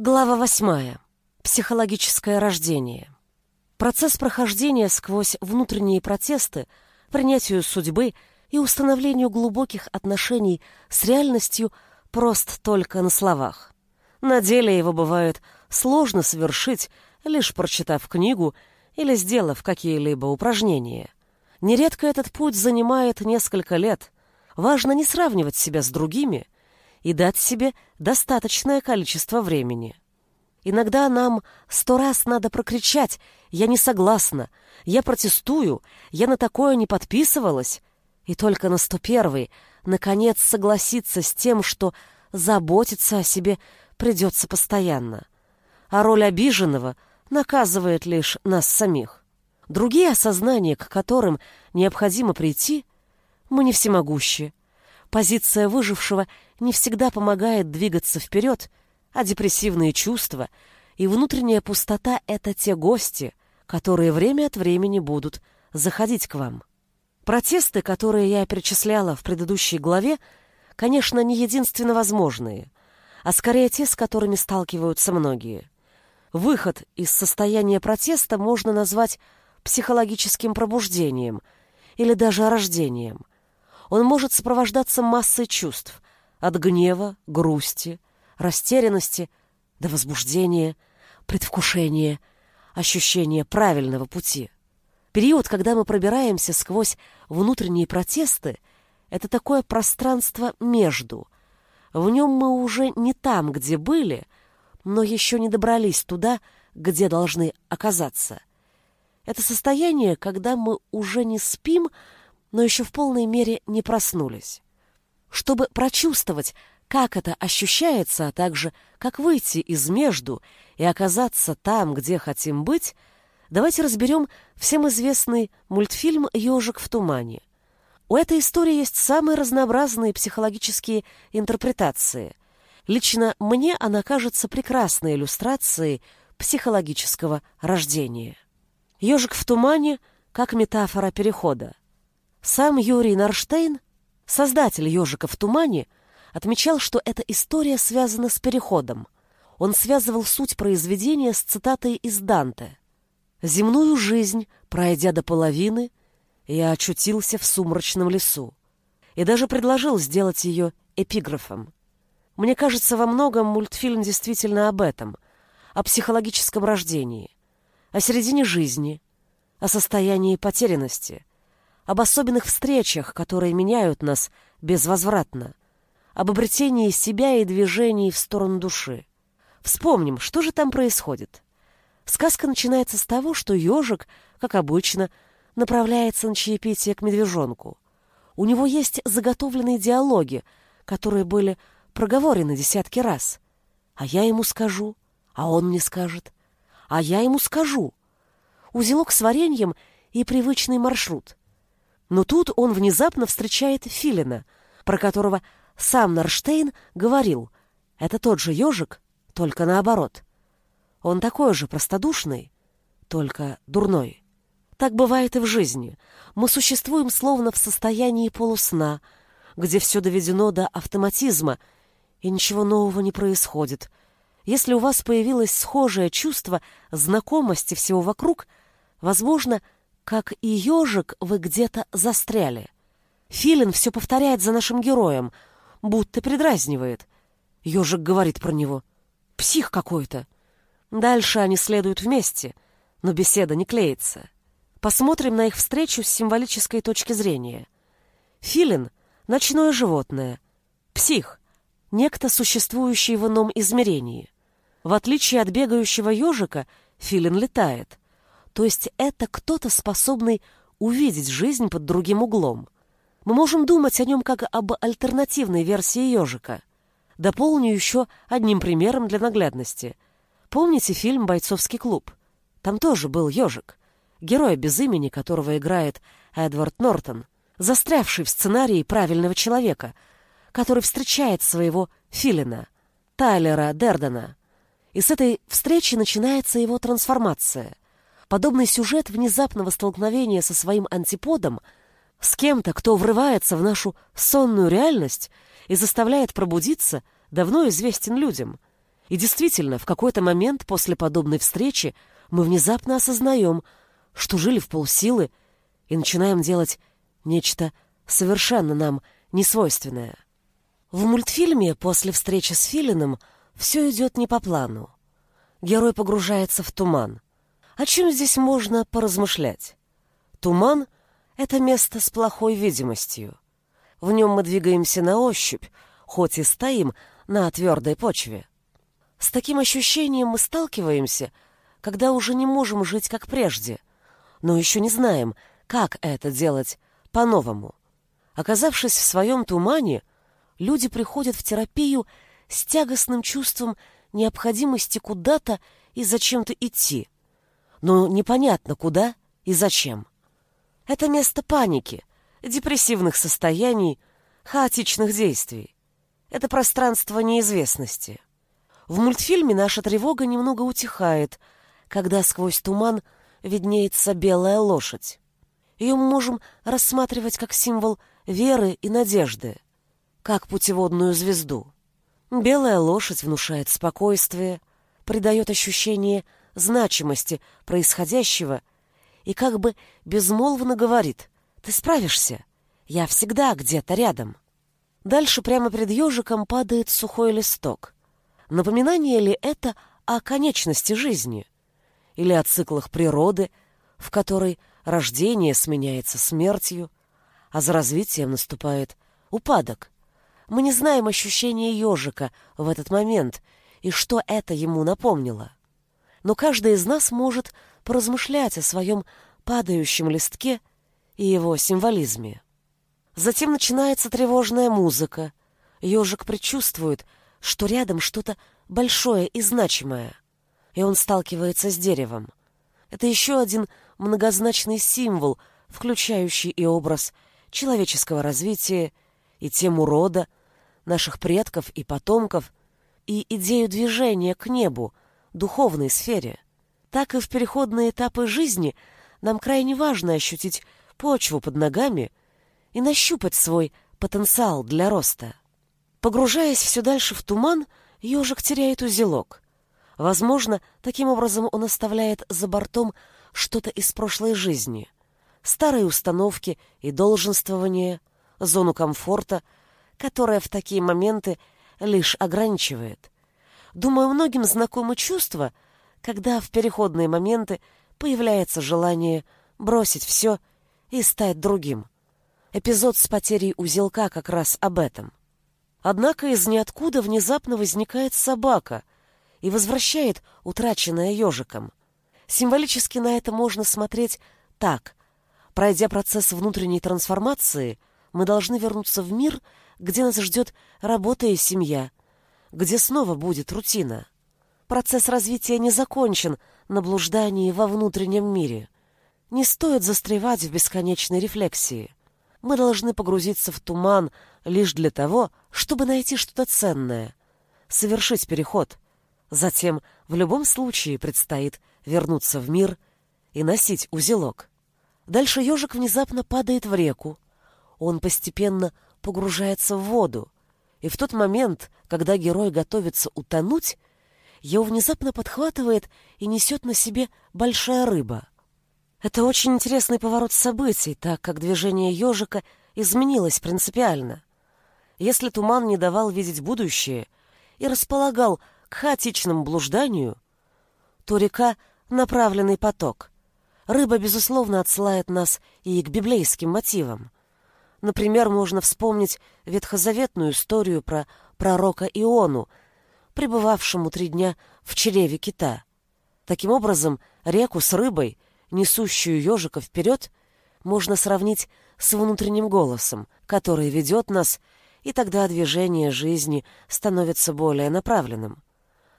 Глава восьмая. Психологическое рождение. Процесс прохождения сквозь внутренние протесты, принятию судьбы и установлению глубоких отношений с реальностью прост только на словах. На деле его бывает сложно совершить, лишь прочитав книгу или сделав какие-либо упражнения. Нередко этот путь занимает несколько лет. Важно не сравнивать себя с другими – и дать себе достаточное количество времени. Иногда нам сто раз надо прокричать «Я не согласна», «Я протестую», «Я на такое не подписывалась», и только на сто первый, наконец, согласиться с тем, что заботиться о себе придется постоянно. А роль обиженного наказывает лишь нас самих. Другие осознания, к которым необходимо прийти, мы не всемогущие, Позиция выжившего не всегда помогает двигаться вперед, а депрессивные чувства и внутренняя пустота — это те гости, которые время от времени будут заходить к вам. Протесты, которые я перечисляла в предыдущей главе, конечно, не единственно возможные, а скорее те, с которыми сталкиваются многие. Выход из состояния протеста можно назвать психологическим пробуждением или даже рождением — он может сопровождаться массой чувств, от гнева, грусти, растерянности до возбуждения, предвкушения, ощущения правильного пути. Период, когда мы пробираемся сквозь внутренние протесты, это такое пространство между. В нем мы уже не там, где были, но еще не добрались туда, где должны оказаться. Это состояние, когда мы уже не спим, но еще в полной мере не проснулись. Чтобы прочувствовать, как это ощущается, а также как выйти из между и оказаться там, где хотим быть, давайте разберем всем известный мультфильм «Ежик в тумане». У этой истории есть самые разнообразные психологические интерпретации. Лично мне она кажется прекрасной иллюстрацией психологического рождения. «Ежик в тумане» как метафора перехода. Сам Юрий Нарштейн, создатель «Ежика в тумане», отмечал, что эта история связана с переходом. Он связывал суть произведения с цитатой из Данте. «Земную жизнь, пройдя до половины, я очутился в сумрачном лесу» и даже предложил сделать ее эпиграфом. Мне кажется, во многом мультфильм действительно об этом, о психологическом рождении, о середине жизни, о состоянии потерянности, об особенных встречах, которые меняют нас безвозвратно, об обретении себя и движении в сторону души. Вспомним, что же там происходит. Сказка начинается с того, что ежик, как обычно, направляется на чаепитие к медвежонку. У него есть заготовленные диалоги, которые были проговорены десятки раз. А я ему скажу, а он мне скажет, а я ему скажу. Узелок с вареньем и привычный маршрут. Но тут он внезапно встречает Филина, про которого сам Нарштейн говорил, это тот же ежик, только наоборот. Он такой же простодушный, только дурной. Так бывает и в жизни. Мы существуем словно в состоянии полусна, где все доведено до автоматизма, и ничего нового не происходит. Если у вас появилось схожее чувство знакомости всего вокруг, возможно, как и ежик, вы где-то застряли. Филин все повторяет за нашим героем, будто предразнивает. Ежик говорит про него. Псих какой-то. Дальше они следуют вместе, но беседа не клеится. Посмотрим на их встречу с символической точки зрения. Филин — ночное животное. Псих — некто, существующий в ином измерении. В отличие от бегающего ежика, филин летает — то есть это кто-то, способный увидеть жизнь под другим углом. Мы можем думать о нем как об альтернативной версии ежика. Дополню еще одним примером для наглядности. Помните фильм «Бойцовский клуб»? Там тоже был ежик, герой без имени, которого играет Эдвард Нортон, застрявший в сценарии правильного человека, который встречает своего филина, Тайлера Дердена. И с этой встречи начинается его трансформация — Подобный сюжет внезапного столкновения со своим антиподом, с кем-то, кто врывается в нашу сонную реальность и заставляет пробудиться, давно известен людям. И действительно, в какой-то момент после подобной встречи мы внезапно осознаем, что жили в полсилы и начинаем делать нечто совершенно нам несвойственное. В мультфильме после встречи с Филином все идет не по плану. Герой погружается в туман. О чем здесь можно поразмышлять? Туман — это место с плохой видимостью. В нем мы двигаемся на ощупь, хоть и стоим на твердой почве. С таким ощущением мы сталкиваемся, когда уже не можем жить как прежде, но еще не знаем, как это делать по-новому. Оказавшись в своем тумане, люди приходят в терапию с тягостным чувством необходимости куда-то и зачем-то идти. Но непонятно куда и зачем. Это место паники, депрессивных состояний, хаотичных действий. Это пространство неизвестности. В мультфильме наша тревога немного утихает, когда сквозь туман виднеется белая лошадь. Ее мы можем рассматривать как символ веры и надежды, как путеводную звезду. Белая лошадь внушает спокойствие, придает ощущение значимости происходящего и как бы безмолвно говорит «Ты справишься, я всегда где-то рядом». Дальше прямо перед ежиком падает сухой листок. Напоминание ли это о конечности жизни? Или о циклах природы, в которой рождение сменяется смертью, а за развитием наступает упадок? Мы не знаем ощущения ежика в этот момент и что это ему напомнило. Но каждый из нас может поразмышлять о своем падающем листке и его символизме. Затем начинается тревожная музыка. Ежик предчувствует, что рядом что-то большое и значимое, и он сталкивается с деревом. Это еще один многозначный символ, включающий и образ человеческого развития, и тему рода, наших предков и потомков, и идею движения к небу, духовной сфере. Так и в переходные этапы жизни нам крайне важно ощутить почву под ногами и нащупать свой потенциал для роста. Погружаясь все дальше в туман, ежик теряет узелок. Возможно, таким образом он оставляет за бортом что-то из прошлой жизни. Старые установки и долженствования, зону комфорта, которая в такие моменты лишь ограничивает. Думаю, многим знакомы чувства, когда в переходные моменты появляется желание бросить все и стать другим. Эпизод с потерей узелка как раз об этом. Однако из ниоткуда внезапно возникает собака и возвращает утраченное ежиком. Символически на это можно смотреть так. Пройдя процесс внутренней трансформации, мы должны вернуться в мир, где нас ждет работа и семья, где снова будет рутина. Процесс развития не закончен на блуждании во внутреннем мире. Не стоит застревать в бесконечной рефлексии. Мы должны погрузиться в туман лишь для того, чтобы найти что-то ценное, совершить переход. Затем в любом случае предстоит вернуться в мир и носить узелок. Дальше ежик внезапно падает в реку. Он постепенно погружается в воду, и в тот момент, когда герой готовится утонуть, его внезапно подхватывает и несет на себе большая рыба. Это очень интересный поворот событий, так как движение ежика изменилось принципиально. Если туман не давал видеть будущее и располагал к хаотичному блужданию, то река — направленный поток. Рыба, безусловно, отсылает нас и к библейским мотивам. Например, можно вспомнить ветхозаветную историю про пророка Иону, пребывавшему три дня в чреве кита. Таким образом, реку с рыбой, несущую ежика вперед, можно сравнить с внутренним голосом, который ведет нас, и тогда движение жизни становится более направленным.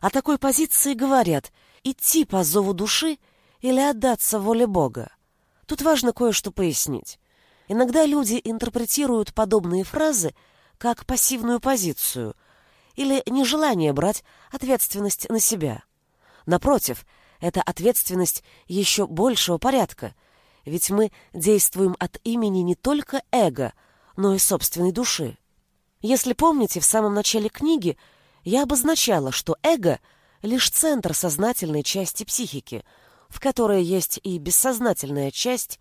О такой позиции говорят идти по зову души или отдаться воле Бога. Тут важно кое-что пояснить. Иногда люди интерпретируют подобные фразы как пассивную позицию или нежелание брать ответственность на себя. Напротив, это ответственность еще большего порядка, ведь мы действуем от имени не только эго, но и собственной души. Если помните, в самом начале книги я обозначала, что эго — лишь центр сознательной части психики, в которой есть и бессознательная часть,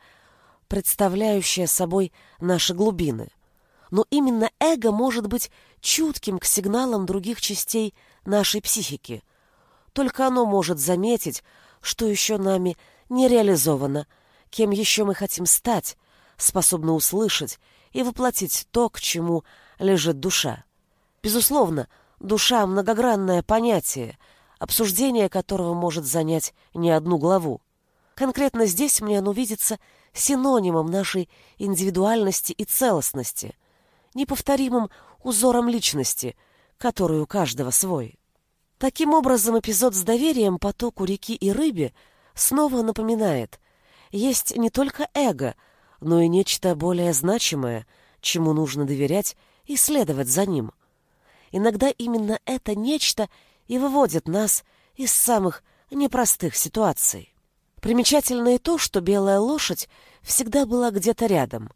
представляющая собой наши глубины. Но именно эго может быть чутким к сигналам других частей нашей психики. Только оно может заметить, что еще нами не реализовано, кем еще мы хотим стать, способно услышать и воплотить то, к чему лежит душа. Безусловно, душа — многогранное понятие, обсуждение которого может занять не одну главу. Конкретно здесь мне оно видится синонимом нашей индивидуальности и целостности, неповторимым узором личности, который у каждого свой. Таким образом, эпизод с доверием потоку реки и рыбе снова напоминает, есть не только эго, но и нечто более значимое, чему нужно доверять и следовать за ним. Иногда именно это нечто и выводит нас из самых непростых ситуаций. Примечательно и то, что белая лошадь всегда была где-то рядом.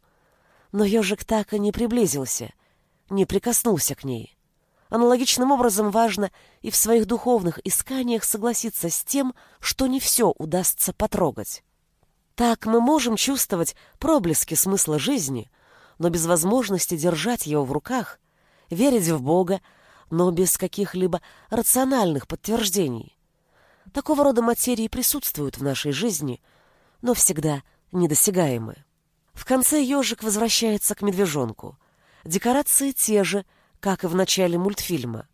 Но ежик так и не приблизился, не прикоснулся к ней. Аналогичным образом важно и в своих духовных исканиях согласиться с тем, что не все удастся потрогать. Так мы можем чувствовать проблески смысла жизни, но без возможности держать его в руках, верить в Бога, но без каких-либо рациональных подтверждений. Такого рода материи присутствуют в нашей жизни, но всегда недосягаемы. В конце ежик возвращается к медвежонку. Декорации те же, как и в начале мультфильма.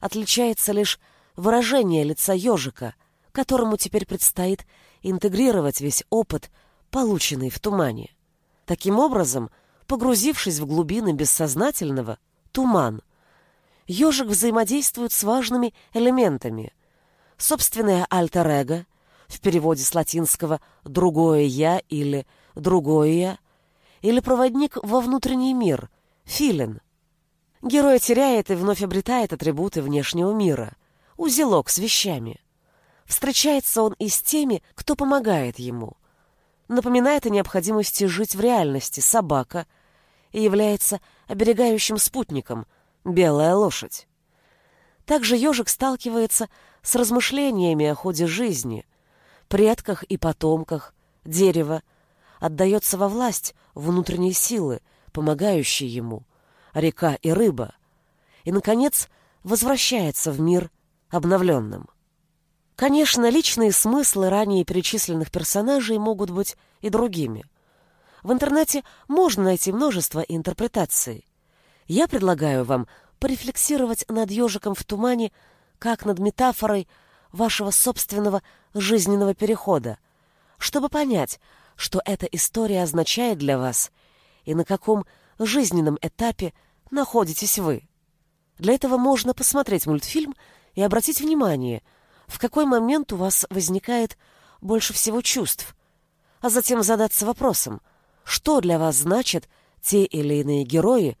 Отличается лишь выражение лица ежика, которому теперь предстоит интегрировать весь опыт, полученный в тумане. Таким образом, погрузившись в глубины бессознательного, туман, ежик взаимодействует с важными элементами. Собственное альтер-эго, в переводе с латинского «другое я» или «другое я», или проводник во внутренний мир, филин. Герой теряет и вновь обретает атрибуты внешнего мира, узелок с вещами. Встречается он и с теми, кто помогает ему. Напоминает о необходимости жить в реальности собака и является оберегающим спутником белая лошадь. Также ежик сталкивается с размышлениями о ходе жизни, предках и потомках, дерево, отдается во власть внутренней силы, помогающей ему, река и рыба, и, наконец, возвращается в мир обновленным. Конечно, личные смыслы ранее перечисленных персонажей могут быть и другими. В интернете можно найти множество интерпретаций. Я предлагаю вам порефлексировать над ежиком в тумане, как над метафорой вашего собственного жизненного перехода, чтобы понять, что эта история означает для вас и на каком жизненном этапе находитесь вы. Для этого можно посмотреть мультфильм и обратить внимание – в какой момент у вас возникает больше всего чувств, а затем задаться вопросом, что для вас значат те или иные герои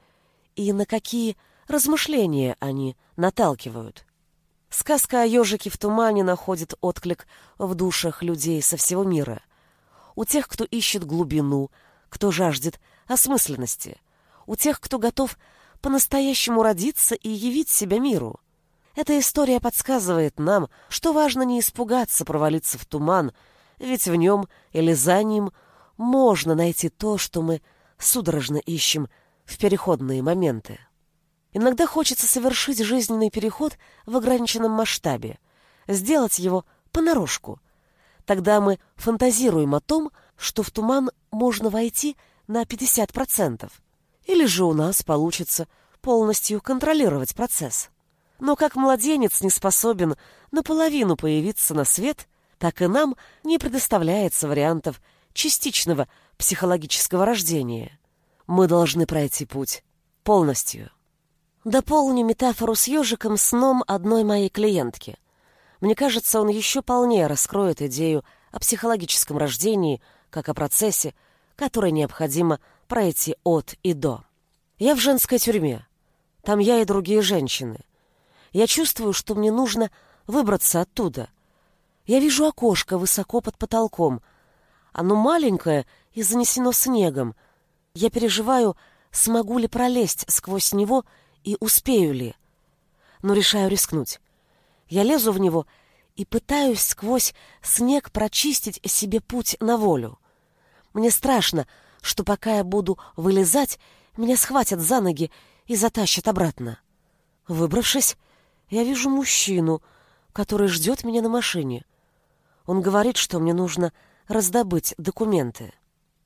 и на какие размышления они наталкивают. Сказка о ежике в тумане находит отклик в душах людей со всего мира. У тех, кто ищет глубину, кто жаждет осмысленности, у тех, кто готов по-настоящему родиться и явить себя миру. Эта история подсказывает нам, что важно не испугаться провалиться в туман, ведь в нем или за ним можно найти то, что мы судорожно ищем в переходные моменты. Иногда хочется совершить жизненный переход в ограниченном масштабе, сделать его понарошку. Тогда мы фантазируем о том, что в туман можно войти на 50%. Или же у нас получится полностью контролировать процесс. Но как младенец не способен наполовину появиться на свет, так и нам не предоставляется вариантов частичного психологического рождения. Мы должны пройти путь полностью. Дополню метафору с ежиком сном одной моей клиентки. Мне кажется, он еще полнее раскроет идею о психологическом рождении, как о процессе, который необходимо пройти от и до. Я в женской тюрьме. Там я и другие женщины — я чувствую, что мне нужно выбраться оттуда. Я вижу окошко высоко под потолком. Оно маленькое и занесено снегом. Я переживаю, смогу ли пролезть сквозь него и успею ли. но решаю рискнуть. Я лезу в него и пытаюсь сквозь снег прочистить себе путь на волю. Мне страшно, что пока я буду вылезать, меня схватят за ноги и затащат обратно. Выбравшись, я вижу мужчину, который ждет меня на машине. Он говорит, что мне нужно раздобыть документы.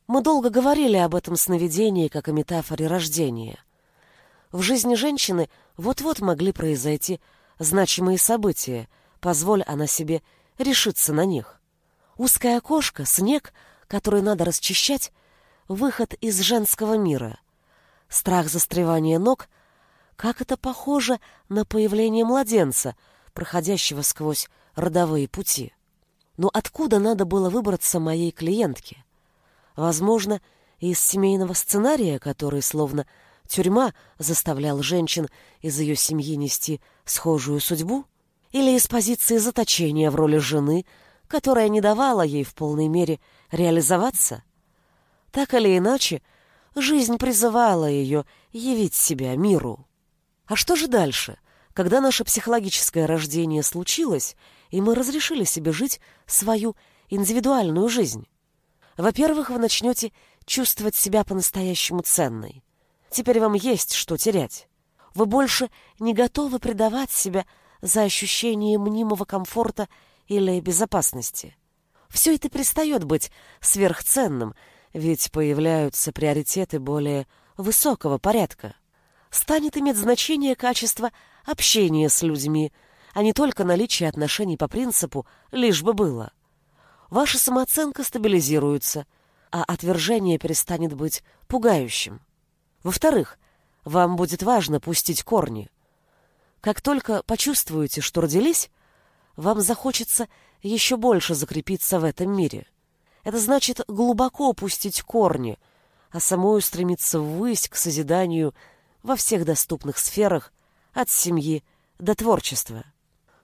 Мы долго говорили об этом сновидении, как о метафоре рождения. В жизни женщины вот-вот могли произойти значимые события, позволь она себе решиться на них. Узкое окошко, снег, который надо расчищать, выход из женского мира. Страх застревания ног, как это похоже на появление младенца, проходящего сквозь родовые пути. Но откуда надо было выбраться моей клиентке? Возможно, из семейного сценария, который словно тюрьма заставлял женщин из ее семьи нести схожую судьбу? Или из позиции заточения в роли жены, которая не давала ей в полной мере реализоваться? Так или иначе, жизнь призывала ее явить себя миру. А что же дальше, когда наше психологическое рождение случилось, и мы разрешили себе жить свою индивидуальную жизнь? Во-первых, вы начнете чувствовать себя по-настоящему ценной. Теперь вам есть что терять. Вы больше не готовы предавать себя за ощущение мнимого комфорта или безопасности. Все это перестает быть сверхценным, ведь появляются приоритеты более высокого порядка. Станет иметь значение качество общения с людьми, а не только наличие отношений по принципу «лишь бы было». Ваша самооценка стабилизируется, а отвержение перестанет быть пугающим. Во-вторых, вам будет важно пустить корни. Как только почувствуете, что родились, вам захочется еще больше закрепиться в этом мире. Это значит глубоко пустить корни, а самой устремиться ввысь к созиданию во всех доступных сферах, от семьи до творчества.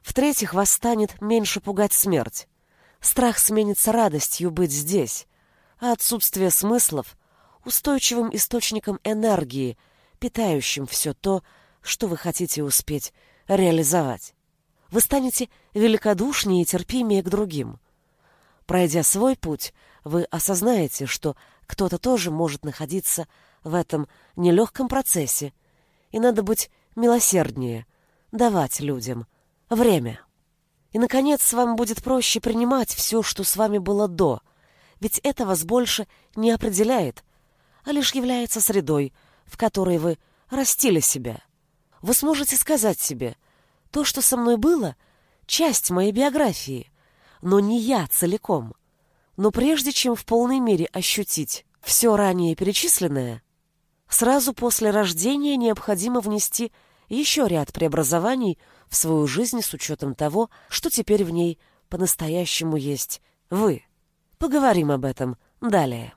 В-третьих, вас станет меньше пугать смерть. Страх сменится радостью быть здесь, а отсутствие смыслов устойчивым источником энергии, питающим все то, что вы хотите успеть реализовать. Вы станете великодушнее и терпимее к другим. Пройдя свой путь, вы осознаете, что кто-то тоже может находиться в этом нелегком процессе, и надо быть милосерднее, давать людям время. И, наконец, вам будет проще принимать все, что с вами было до, ведь это вас больше не определяет, а лишь является средой, в которой вы растили себя. Вы сможете сказать себе, то, что со мной было, часть моей биографии, но не я целиком. Но прежде чем в полной мере ощутить все ранее перечисленное, сразу после рождения необходимо внести еще ряд преобразований в свою жизнь с учетом того, что теперь в ней по-настоящему есть вы. Поговорим об этом далее.